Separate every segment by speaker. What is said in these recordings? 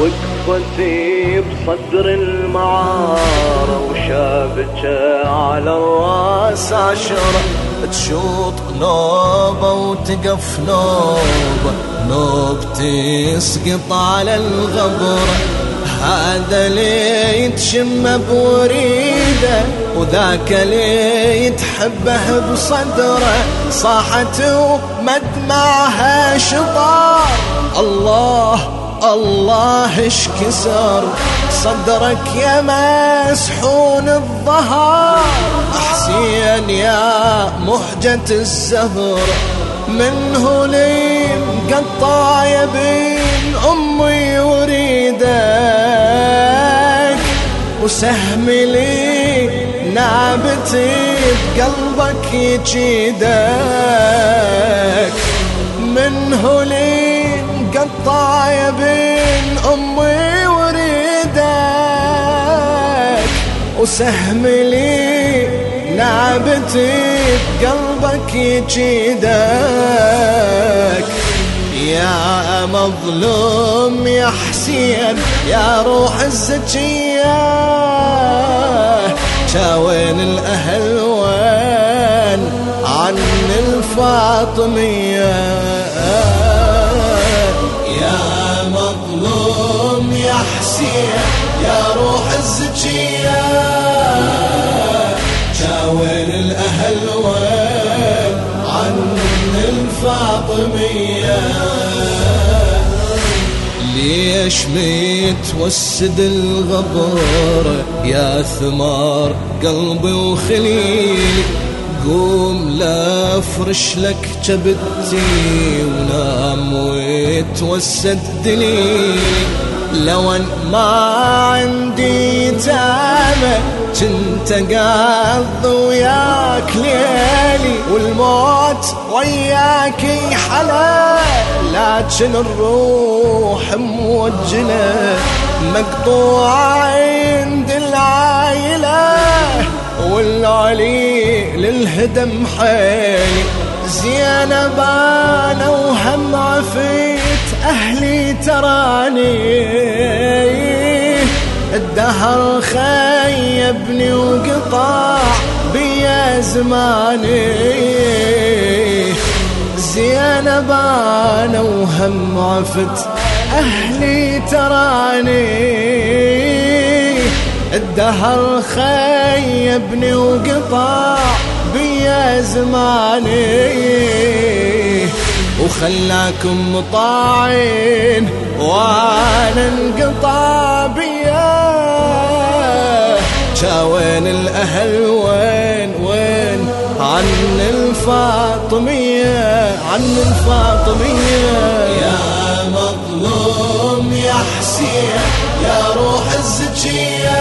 Speaker 1: وقفتي بصدر المعارة وشابكة على الراس عشرة.
Speaker 2: تشوط نوبة وتقف نوبة نوبتي تسقط على الغبرة. هذا اللي يتشم بوريده وذاك اللي يتحبه بصدره. صاحت ومدمعها شطار. الله الله اشكسر صدرك يا مسحون الظهر. حسين يا مهجة الزهر منه لي مقطع يبين أمي وريدك. وسهم لي نابتي بقلبك يجيدك. منه لي مقطع بين أمي وريدك وسهم لي نعبتي بقلبك يجيدك. يا مظلوم يا حسين يا روح الزكية شاوين الأهل وين؟ عن الفاطمية. حسين يا روح الزكية. شاور الأهل وين؟ عن الفاطمية. ليش متوسد الغبر يا ثمار قلبي وخليلي؟ قوم لا افرش لك جبتي ونام وتوسد دليلي لو أن ما عندي تامة كنت قاض وياك ليلي والموت وياك حلا. لكن الروح موجلة مقطوعة عند العائلة والعلي للهدم حيلي زينب أنا وهم عفيت أهلي تراني. الدهر خيبني وقطع بيا زماني زينب أنا وهم عفت أهلي تراني. الدهر خيبني وقطع بيا زماني وخلاكم مطاعين وأنا انقطع بيا. شاوين الأهل؟ وين وين؟ عن الفاطمية عن الفاطمية.
Speaker 1: يا مظلوم يا حسين يا روح الزكية.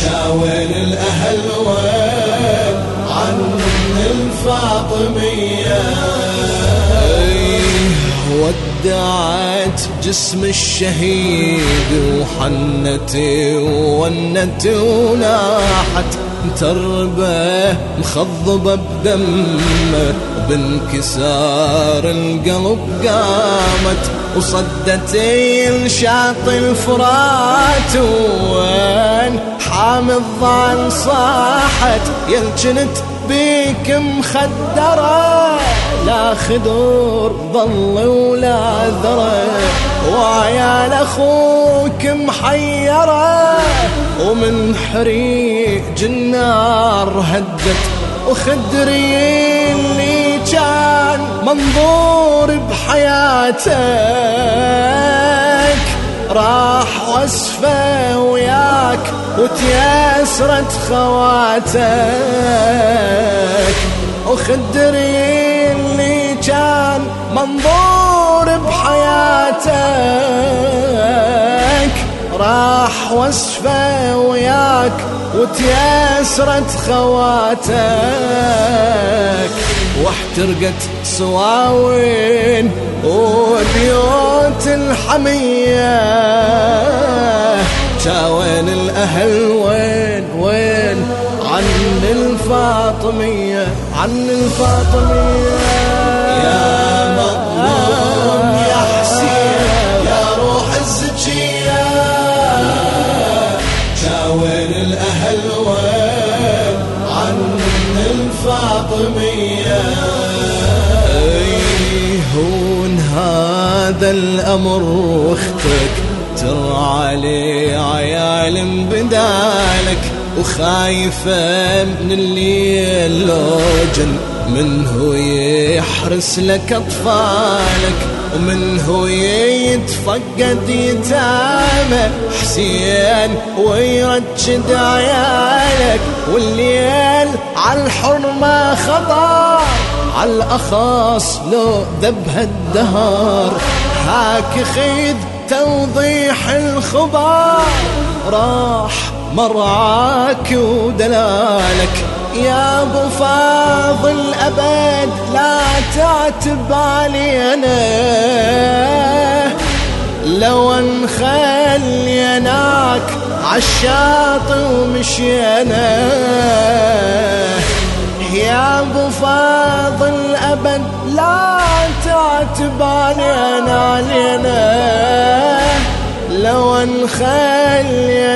Speaker 1: شاوين الأهل؟ وين الفاطمية
Speaker 2: ودعت جسم الشهيد وحنت ونت وناحت تربة مخضبة بدمة بانكسار القلب قامت وصدت الشاطئ الفرات وين حامض ظن صاحت يلجنت بيك مخدرة لا خدور ظل ولا ذرة. وعيال أخوك محيرة ومن حريق النار هدت. وخدري اللي كان منظور بحياتك. راح وصفه وياك وتيسرت خواتك. وخدري اللي كان منظور بحياتك. راح وصفه وياك وتيسرت خواتك. واحترقت سواوين وبيوت انت وين الأهل؟ وين؟ وين؟ عن الفاطمية عن الفاطمية.
Speaker 1: يا مظلوم يا حسين يا روح الزكية. جاوين الأهل؟ وين؟ عن الفاطمية.
Speaker 2: هون هذا الأمر؟ واختك ترعى لي عيال بدالك وخايفة من الليل جن. منه يحرس لك أطفالك ومنه يتفقد يتامى. حسين ويرجد عيالك والليل عالحرمة خطر. عالأخاص لو ذبها الدهر. هاك خيد توضيح الخبر. راح مرعاك ودلالك. يا أبو فاضل أبد لا تعتب علينا لو انخليناك عالشاطئ ومشينا يا أبو فاضل أبد لا تعتب علينا علينا. لو انخليناك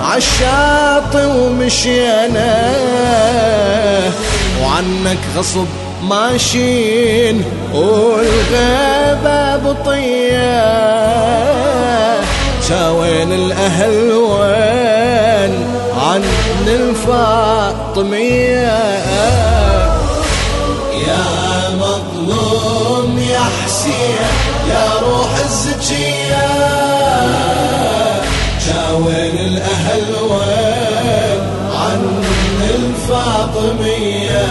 Speaker 2: عالشاطئ ومشينا. وعنك غصب ماشين والغابة بطية. شاوين الأهل وين عن الفاطمية؟
Speaker 1: يا الأهل وين عن الفاطمية.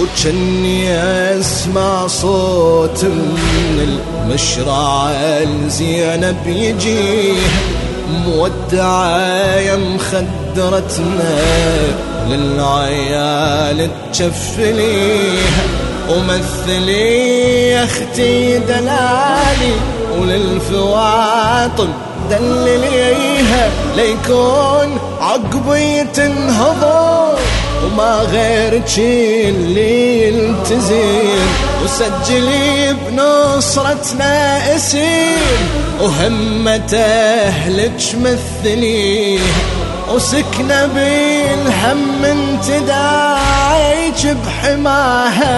Speaker 2: وجني أسمع صوت من المشرع الزينب يجيه مودعة يا مخدرتنا للعيال تشفليها ومثلي يا أختي دلالي وللفواطم دلليها ليكون عقبي تنهضر وما غير اللي يلتزم وسجلي بنصرتنا اسم وهمة أهلك مثليها وسكنة بالهم انت داعيك بحماها.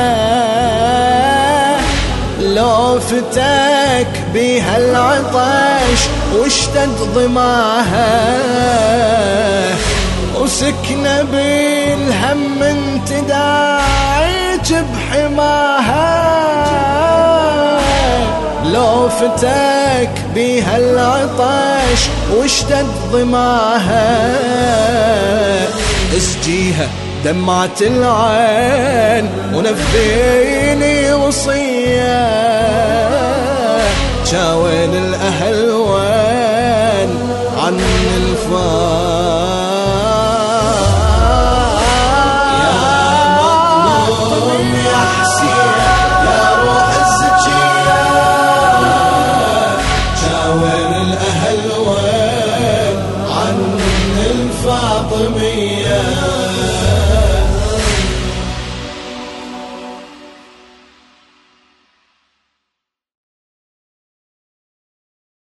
Speaker 2: لو فتك بيها العطش واشتد ضماها وسكنة بالهم انت داعيك بحماها لو فتك بيها العطش واشتد ضماها. اسجيها دمعة العين ونفذيني وصية.